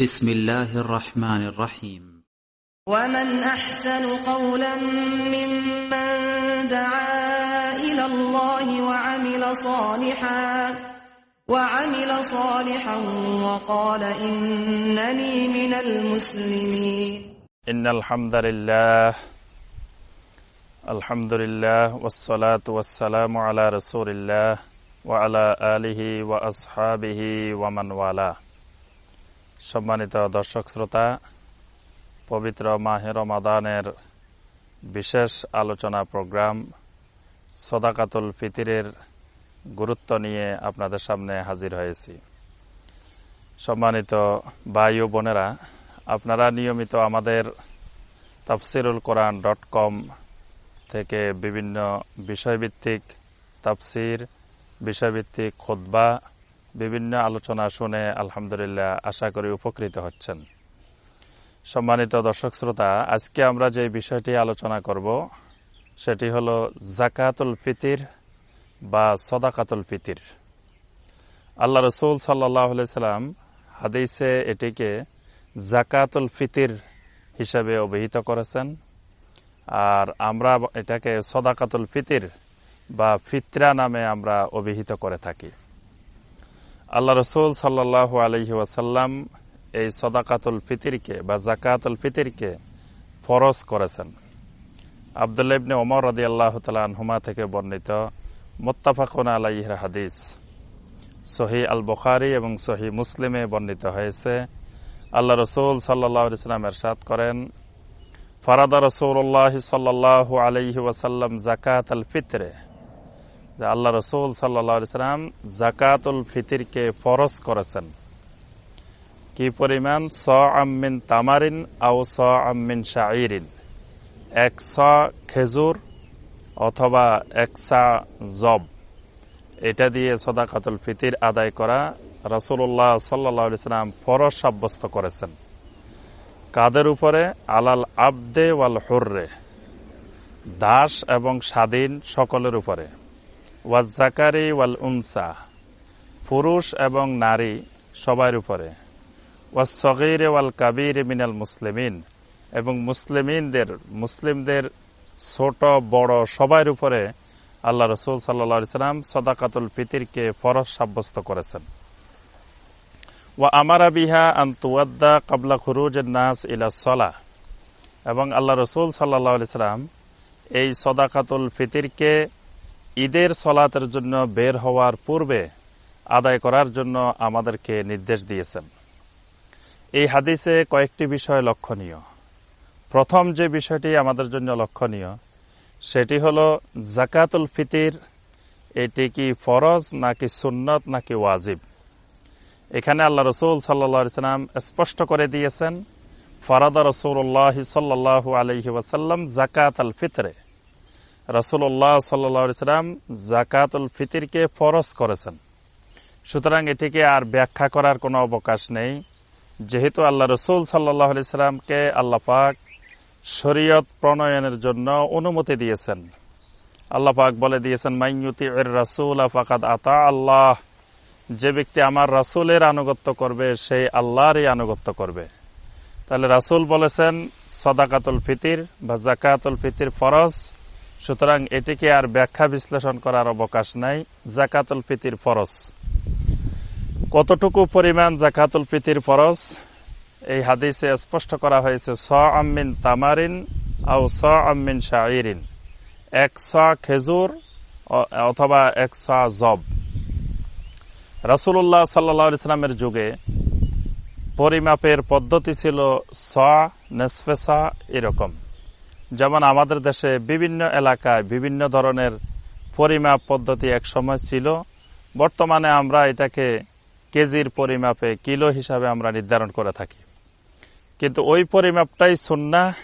بسم الله الرحمن الرحيم. ومن أحسن قولا ممن دعا إلى الله وعمل صالحا وعمل صالحا وقال إنني من المسلمين. إن الحمد لله الحمد لله والصلاة والسلام على رسول الله وعلى آله وأصحابه ومن والاه. সম্মানিত দর্শক শ্রোতা, পবিত্র মাহের রমাদানের বিশেষ আলোচনা প্রোগ্রাম সদাকাতুল ফিতিরের গুরুত্ব নিয়ে আপনাদের সামনে হাজির হয়েছি। সম্মানিত ভাই ও বোনেরা, আপনারা নিয়মিত আমাদের তাফসিরুল কোরআন ডট কম থেকে বিভিন্ন বিষয়ভিত্তিক তাফসির, বিষয়ভিত্তিক খোদবা বিভিন্ন আলোচনা শুনে আলহামদুলিল্লাহ আশা করি উপকৃত হচ্ছেন। সম্মানিত দর্শক শ্রোতা, আজকে আমরা যে বিষয়টি আলোচনা করব, সেটি হল জাকাতুল ফিতির বা সদাকাতুল ফিতির। আল্লাহ রসুল সাল্লাহ সাল্লাম হাদিসে এটিকে জাকাতুল ফিতির হিসাবে অভিহিত করেছেন। আর আমরা এটাকে সদাকাতুল ফিতির বা ফিতরা নামে আমরা অভিহিত করে থাকি। আল্লাহ রসুল সাল্লাহ আলহি ওয়াসাল্লাম এই সদাকাতুল ফিতিরকে বা জাকাতুল ফিতিরকে ফরজ করেছেন। আবদুল্লা ইবনে ওমর রদি আল্লাহ হুমা থেকে বর্ণিত মোত্তাফাকুন আলাইহির হাদিস। সহি আল বখারি এবং সহি মুসলিমে বর্ণিত হয়েছে। আল্লাহ রসুল সাল্লাহ ইসলাম এরশাদ করেন, ফারাদা রসুল্লাহ সাল্লাহ আলহি ওয়াসাল্লাম জাকাত আল ফিতরে আল্লাহ রসুল সাল্লা সাল্লাম জাকাতুল ফিতিরকে ফরজ করেছেন। কি পরিমাণ? স আমিন তামারিন আও স আমিন শাহরিন এক স খেজুর অথবা এক সা জব এটা দিয়ে সদাকাতুল ফিতির আদায় করা রসুল্লাহ সাল্লাম ফরজ সাব্যস্ত করেছেন। কাদের উপরে? আলাল আবদে ওয়াল হুর্রে। দাস এবং স্বাধীন সকলের উপরে। ওয়াজাকারি ওয়াল উনসা পুরুষ এবং নারী সবার উপরে। ওয়া ওয়াসগির ওয়াল কাবির মিনাল মুসলিমিন এবং মুসলিমিনদের, মুসলিমদের ছোট, বড় সবার উপরে আল্লাহ রসুল সাল্লা সাল্লাম সদাকাতুল ফিতিরকে ফরজ সাব্যস্ত করেছেন। ওয়া আমারা বিহা আন্তুয়াদ্দা কাবলা খুরুজ নাস ইলা সলা এবং আল্লাহ রসুল সাল্লাহ সাল্লাম এই সদাকাতুল ফিতিরকে ঈদের সলাতের জন্য বের হওয়ার পূর্বে আদায় করার জন্য আমাদেরকে নির্দেশ দিয়েছেন। এই হাদিসে কয়েকটি বিষয় লক্ষণীয়। প্রথম যে বিষয়টি আমাদের জন্য লক্ষণীয়, সেটি হল জাকাতুল ফিতির, এটি কি ফরজ নাকি সুন্নত নাকি ওয়াজিব? এখানে আল্লাহ রসুল সাল্লা সাল্লাম স্পষ্ট করে দিয়েছেন, ফরাদা রসুল্লাহ সাল্লাহ আলহি ওয়াসাল্লাম জাকাত আল ফিতরে। রসুল্লাহ সাল্লাম জাকাতুল ফিতিরকে ফরজ করেছেন। সুতরাং এটিকে আর ব্যাখ্যা করার কোনো অবকাশ নেই। যেহেতু আল্লাহ রসুল সাল্লাহ সাল্লামকে আল্লাহ পাক শরীয়ত প্রণয়নের জন্য অনুমতি দিয়েছেন। আল্লাহ পাক বলে দিয়েছেন মাইয়ুতি এর রাসুল আফাকাদ আতা আল্লাহ। যে ব্যক্তি আমার রাসুলের আনুগত্য করবে সেই আল্লাহরই আনুগত্য করবে। তাহলে রাসুল বলেছেন, সদাকাতুল ফিতির বা জাকাতুল ফিতির ফরজ। সুতরাং এটিকে আর ব্যাখ্যা বিশ্লেষণ করার অবকাশ নাই। জাকাতুল ফিতির ফরজ। কতটুকু পরিমাণ জাকাতুল ফিতির ফরজ? এই হাদিসে স্পষ্ট করা হয়েছে স আমিন তামারিন আও স আমিন শাহরিন এক স খেজুর অথবা এক স জব। রাসুল্লাহ সাল্লা ইসলামের যুগে পরিমাপের পদ্ধতি ছিল স নেসফেসা এরকম। যেমন আমাদের দেশে বিভিন্ন এলাকায় বিভিন্ন ধরনের পরিমাপ পদ্ধতি এক সময় ছিল। বর্তমানে আমরা এটাকে কেজির পরিমাপে কিলো হিসাবে আমরা নির্ধারণ করে থাকি। কিন্তু ওই পরিমাপটাই সুন্না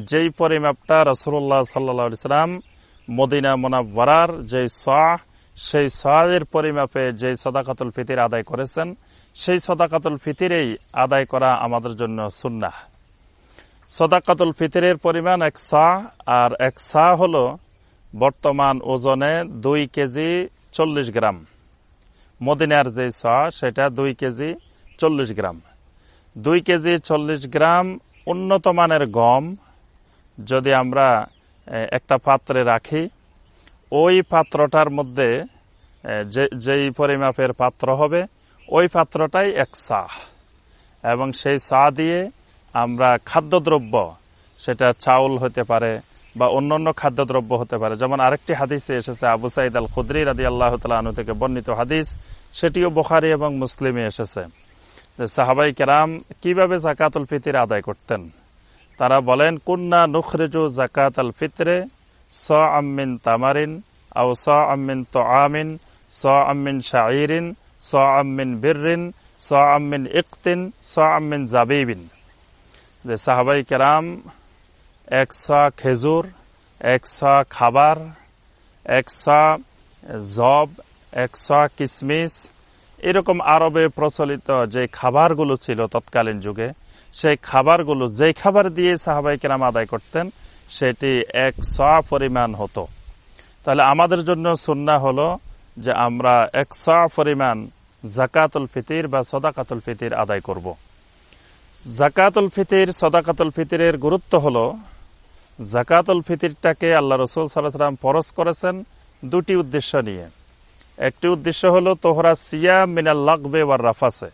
যেই পরিমাপটা রসুল্লাহ সাল্লা সাল্লাম মদিনা মোনাব্বরার যে সাহ, সেই সাহের পরিমাপে যে সদাকাতুল ফিতির আদায় করেছেন, সেই সদাকাতুল ফিতিরেই আদায় করা আমাদের জন্য সুন্না সদাকাতুল ফিতরের পরিমাণ এক সা, আর এক সা হল বর্তমান ওজনে দুই কেজি চল্লিশ গ্রাম। মদিনার যে সা, সেটা দুই কেজি চল্লিশ গ্রাম। দুই কেজি চল্লিশ গ্রাম উন্নত মানের গম, যদি আমরা একটা পাত্রে রাখি, ওই পাত্রটার মধ্যে যে, যেই পরিমাপের পাত্র হবে, ওই পাত্রটাই এক সাহ এবং সেই চা দিয়ে আমরা খাদ্যদ্রব্য, সেটা চাউল হতে পারে বা অন্যান্য খাদ্যদ্রব্য হতে পারে। যেমন আরেকটি হাদিসে এসেছে, আবু সাইদ আল খুদ্রি রাদি আল্লাহ আনু থেকে বর্ণিত হাদিস, সেটিও বোখারি এবং মুসলিমে এসেছে। সাহাবাই কেরাম কীভাবে জাকাতুল ফিতির আদায় করতেন? তারা বলেন, কুন্না নুখরেজু জাকাত আল ফিতরে স আমিন তামারিন আও স আমিন তো আমিন স আমিন শাইরিন স আমিন বিরিন স আমিন ইকতিন স আমিন জাবিবিন। যে সাহাবাই কেরাম একশা খেজুর একশা খাবার একশা জব একশা কিসমিস, এরকম আরবে প্রচলিত যে খাবারগুলো ছিল তৎকালীন যুগে, সেই খাবারগুলো যেই খাবার দিয়ে সাহাবাই কেরাম আদায় করতেন, সেটি এক পরিমাণ হতো। তাহলে আমাদের জন্য সুন্না হলো যে আমরা এক পরিমাণ জাকাতুল ফিতির বা সদাকাতুল ফিতির আদায় করব। জাকাতুল ফিতির, সদাকাতুল ফিতিরের গুরুত্ব হল, জাকাতুল ফিতিরটাকে আল্লাহ রসুল সাল্লাম পরশ করেছেন দুটি উদ্দেশ্য নিয়ে। একটি উদ্দেশ্য হলো তোহরা সিয়াম মিনাল লাগবে ওয়ার রাফাসে।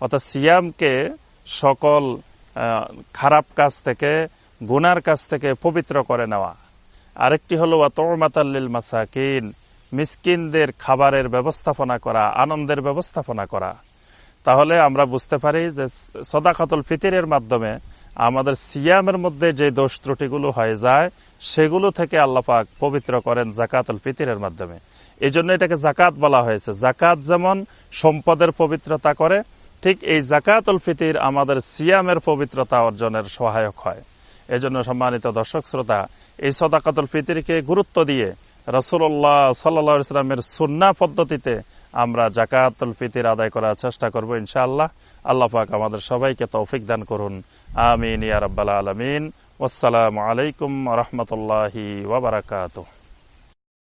অর্থাৎ সিয়ামকে সকল খারাপ কাজ থেকে, গুনার কাছ থেকে পবিত্র করে নেওয়া। আরেকটি হলো ওয়া তোরমাতাল্লিল মাসাকিন, মিসকিনদের খাবারের ব্যবস্থাপনা করা, আনন্দের ব্যবস্থাপনা করা। তাহলে আমরা বুঝতে পারি যে সদাকাতুল ফিতিরের মাধ্যমে আমাদের সিয়ামের মধ্যে যে দোষ ত্রুটিগুলো হয়ে যায়, সেগুলো থেকে আল্লাপাক পবিত্র করেন জাকাতুল ফিতিরের মাধ্যমে। এই জন্য এটাকে জাকাত বলা হয়েছে। জাকাত যেমন সম্পদের পবিত্রতা করে, ঠিক এই জাকাতুল ফিতির আমাদের সিয়ামের পবিত্রতা অর্জনের সহায়ক হয়। এজন্য সম্মানিত দর্শক, শ্রোতা, এই সদাকাতুল ফিতিরকে গুরুত্ব দিয়ে রসুল্লাহ সাল্লা ইসলামের সুন্না পদ্ধতিতে আমরা জাকাতুল ফিতির আদায় করার চেষ্টা করব ইনশাআল্লাহ। আল্লাহ পাক আমাদের সবাইকে তৌফিক দান করুন। আমিন ইয়া আলমিন। আসসালামু আলাইকুম রহমতুল্লাহি ওয়াবারাকাতুহ